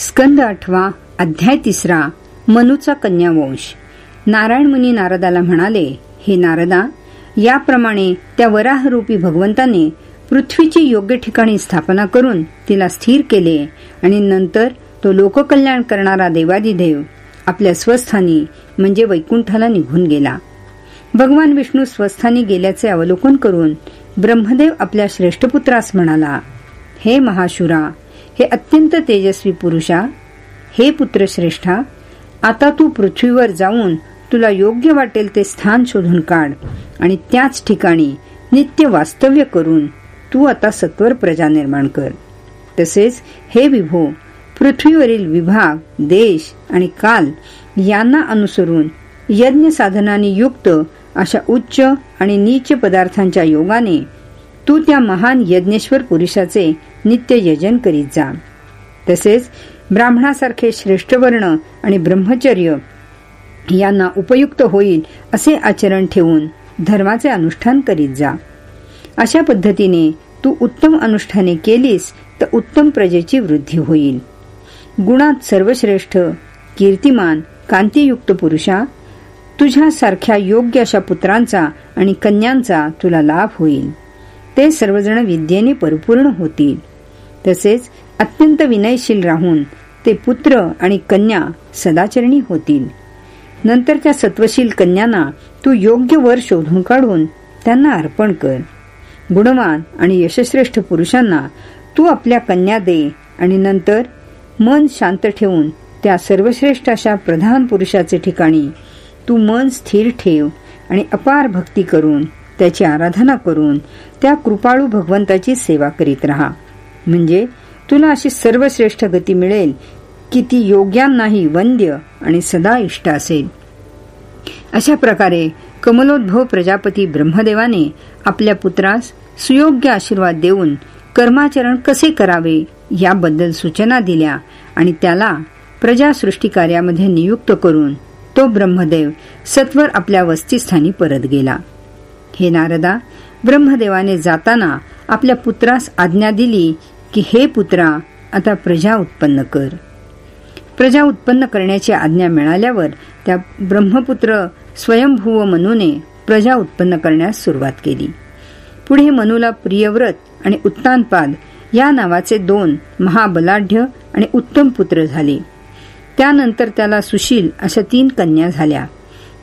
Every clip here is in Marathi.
स्कंद आठवा अध्याय तिसरा मनुचा कन्यावंश. नारायण मुनी नारदाला म्हणाले हे नारदा याप्रमाणे त्या वराहरूपी भगवंताने पृथ्वीची योग्य ठिकाणी स्थापना करून तिला स्थिर केले आणि नंतर तो लोककल्याण करणारा देवादिदेव आपल्या स्वस्थानी म्हणजे वैकुंठाला निघून गेला. भगवान विष्णू स्वस्थानी गेल्याचे अवलोकन करून ब्रह्मदेव आपल्या श्रेष्ठ पुत्रास म्हणाला हे महाशुरा हे अत्यंत तेजस्वी पुरुषा हे पुत्र श्रेष्ठा आता तू पृथ्वीवर जाऊन तुला योग्य वाटेल ते स्थान शोधून काढ आणि त्याच ठिकाणी नित्य वास्तव्य करून तू आता सत्वर प्रजा निर्माण कर. तसेच हे विभो पृथ्वीवरील विभाग देश आणि काल यांना अनुसरून यज्ञ साधनाने युक्त अशा उच्च आणि नीच पदार्थांच्या योगाने तू त्या महान यज्ञेश्वर पुरुषाचे नित्य यजन करीत जा. तसेच ब्राह्मणासारखे श्रेष्ठ वर्ण आणि ब्रह्मचर्य यांना उपयुक्त होईल असे आचरण ठेवून धर्माचे अनुष्ठान करीत जा. अशा पद्धतीने तू उत्तम अनुष्ठाने केलीस तर उत्तम प्रजेची वृद्धी होईल. गुणात सर्वश्रेष्ठ कीर्तिमान कांतीयुक्त पुरुषा तुझ्यासारख्या योग्य अशा पुत्रांचा आणि कन्यांचा तुला लाभ होईल. ते सर्वजण विद्येने परिपूर्ण होतील. तसेच अत्यंत विनयशील राहून ते पुत्र आणि कन्या सदाचरणी होतील. नंतर त्या सत्वशील कन्यांना तू योग्य वर शोधून काढून त्यांना अर्पण कर. गुणवान आणि यशश्रेष्ठ पुरुषांना तू आपल्या कन्या दे आणि नंतर मन शांत ठेवून त्या सर्वश्रेष्ठ अशा प्रधान पुरुषाचे ठिकाणी तू मन स्थिर ठेव आणि अपार भक्ती करून त्याची आराधना करून त्या कृपाळू भगवंताची सेवा करीत राहा. म्हणजे तुला अशी सर्वश्रेष्ठ गती मिळेल की ती योग्यांनाही वंद्य आणि सदा इष्ट असेल. अशा प्रकारे कमलोद्भव प्रजापती ब्रह्मदेवाने आपल्या पुत्रास सुयोग्य आशीर्वाद देऊन कर्माचरण कसे करावे याबद्दल सूचना दिल्या आणि त्याला प्रजासृष्टी कार्यामध्ये नियुक्त करून तो ब्रह्मदेव सत्वर आपल्या वस्तीस्थानी परत गेला. हे नारदा ब्रह्मदेवाने जाताना आपल्या पुत्रास आज्ञा दिली की हे पुत्रा आता प्रजा उत्पन्न कर. प्रजा उत्पन्न करण्याची आज्ञा मिळाल्यावर त्या ब्रह्मपुत्र स्वयंभूव मनूने प्रजा उत्पन्न करण्यास सुरुवात केली. पुढे मनूला प्रियव्रत आणि उत्तानपाद या नावाचे दोन महाबलाढ्य आणि उत्तम पुत्र झाले. त्यानंतर त्याला सुशील अशा तीन कन्या झाल्या.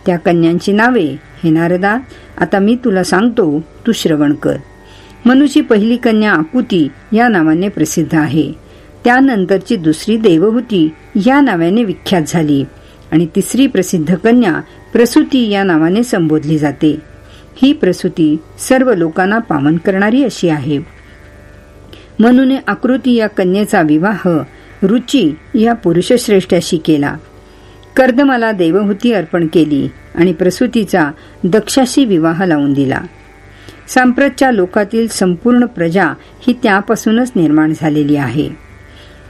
त्या कन्यांची नावे हे नारदा आता मी तुला सांगतो तू श्रवण कर. मनुची पहिली कन्या आकुती या नावाने प्रसिद्ध आहे. त्यानंतरची दुसरी देवहूती या नावाने विख्यात झाली आणि तिसरी प्रसिद्ध कन्या प्रसूती या नावाने संबोधली जाते. ही प्रसूती सर्व लोकांना पावन करणारी अशी आहे. मनुने आकृती या कन्येचा विवाह रुची या पुरुषश्रेष्ठाशी केला. कर्दमाला देवहूती अर्पण केली आणि प्रसूतीचा दक्षाशी विवाह लावून दिला. सांप्रतच्या लोकातील संपूर्ण प्रजा ही त्यापासूनच निर्माण झालेली आहे.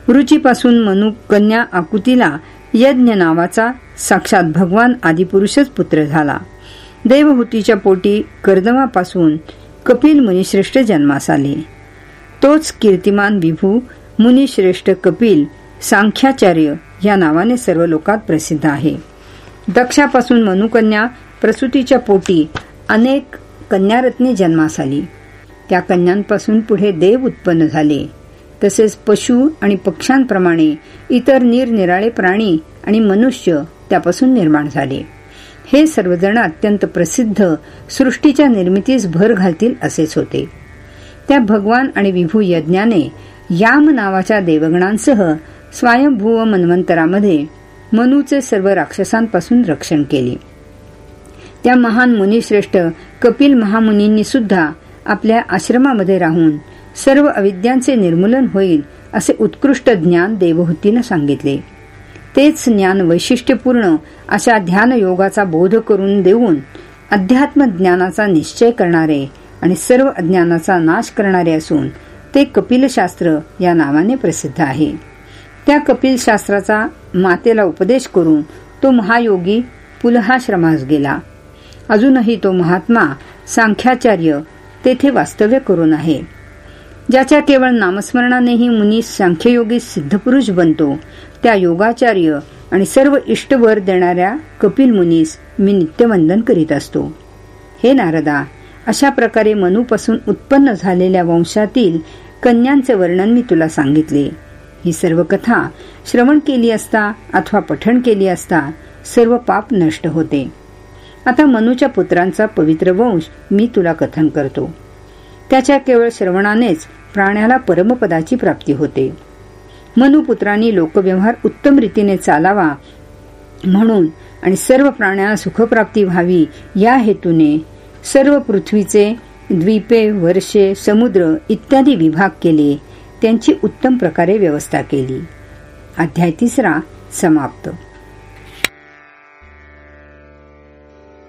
रुचीपासून मनु कन्या आकुतीला यज्ञ नावाचा साक्षात भगवान आदिपुरुषच पुत्र झाला. देवहूतीच्या पोटी कर्दमापासून कपिल मुनिश्रेष्ठ जन्मास आले. तोच कीर्तिमान विभू मुनिश्रेष्ठ कपिल सांख्याचार्य या नावाने सर्व लोकात प्रसिद्ध आहे. दक्षापासून मनुकन्या प्रसूतीच्या पोटी अनेक कन्यारत्ने जन्मास आली. त्या कन्यांपासून पुढे देव उत्पन्न झाले. तसेच पशु आणि पक्ष्यांप्रमाणे इतर निरनिराळे प्राणी आणि मनुष्य त्यापासून निर्माण झाले. हे सर्वजण अत्यंत प्रसिद्ध सृष्टीच्या निर्मितीस भर घालतील असेच होते. त्या भगवान आणि विभू यज्ञाने याम नावाच्या देवगणांसह स्वयंभूव मन्वंतरामध्ये मनूचे सर्व राक्षसांपासून रक्षण केले. त्या महान मुनिश्रेष्ठ कपिल महामुनींनी सुद्धा आपल्या आश्रमामध्ये राहून सर्व अविद्यांचे निर्मूलन होईल असे उत्कृष्ट ज्ञान देवहूतीनं सांगितले. तेच ज्ञान वैशिष्ट्यपूर्ण अशा ध्यान योगाचा बोध करून देऊन अध्यात्म ज्ञानाचा निश्चय करणारे आणि सर्व अज्ञानाचा नाश करणारे असून ते कपिलशास्त्र या नावाने प्रसिद्ध आहे. त्या कपिलशास्त्राचा मातेला उपदेश करून तो महायोगी पुलहाश्रमास गेला. अजूनही तो महात्मा सांख्याचार्य तेथे वास्तव्य करून आहे. ज्याच्या केवळ नामस्मरणानेही मुनी सांख्ययोगी सिद्धपुरुष बनतो त्या योगाचार्य आणि सर्व इष्टवर देणाऱ्या कपिल मुनीस मी नित्यवंदन करीत असतो. हे नारदा अशा प्रकारे मनूपासून उत्पन्न झालेल्या वंशातील कन्यांचे वर्णन मी तुला सांगितले. ही सर्व कथा श्रवण केली असता अथवा पठण केली असता सर्व पाप नष्ट होते. आता मनूच्या पुत्रांचा पवित्र वंश मी तुला कथन करतो. त्याच्या केवळ श्रवणानेच प्राण्याला परमपदाची प्राप्ती होते. मनुपुत्रांनी लोकव्यवहार उत्तम रीतीने चालावा म्हणून आणि सर्व प्राण्यांना सुखप्राप्ती व्हावी या हेतूने सर्व पृथ्वीचे द्वीपे वर्षे समुद्र इत्यादी विभाग केले. त्यांची उत्तम प्रकारे व्यवस्था केली. अध्याय तिसरा समाप्त.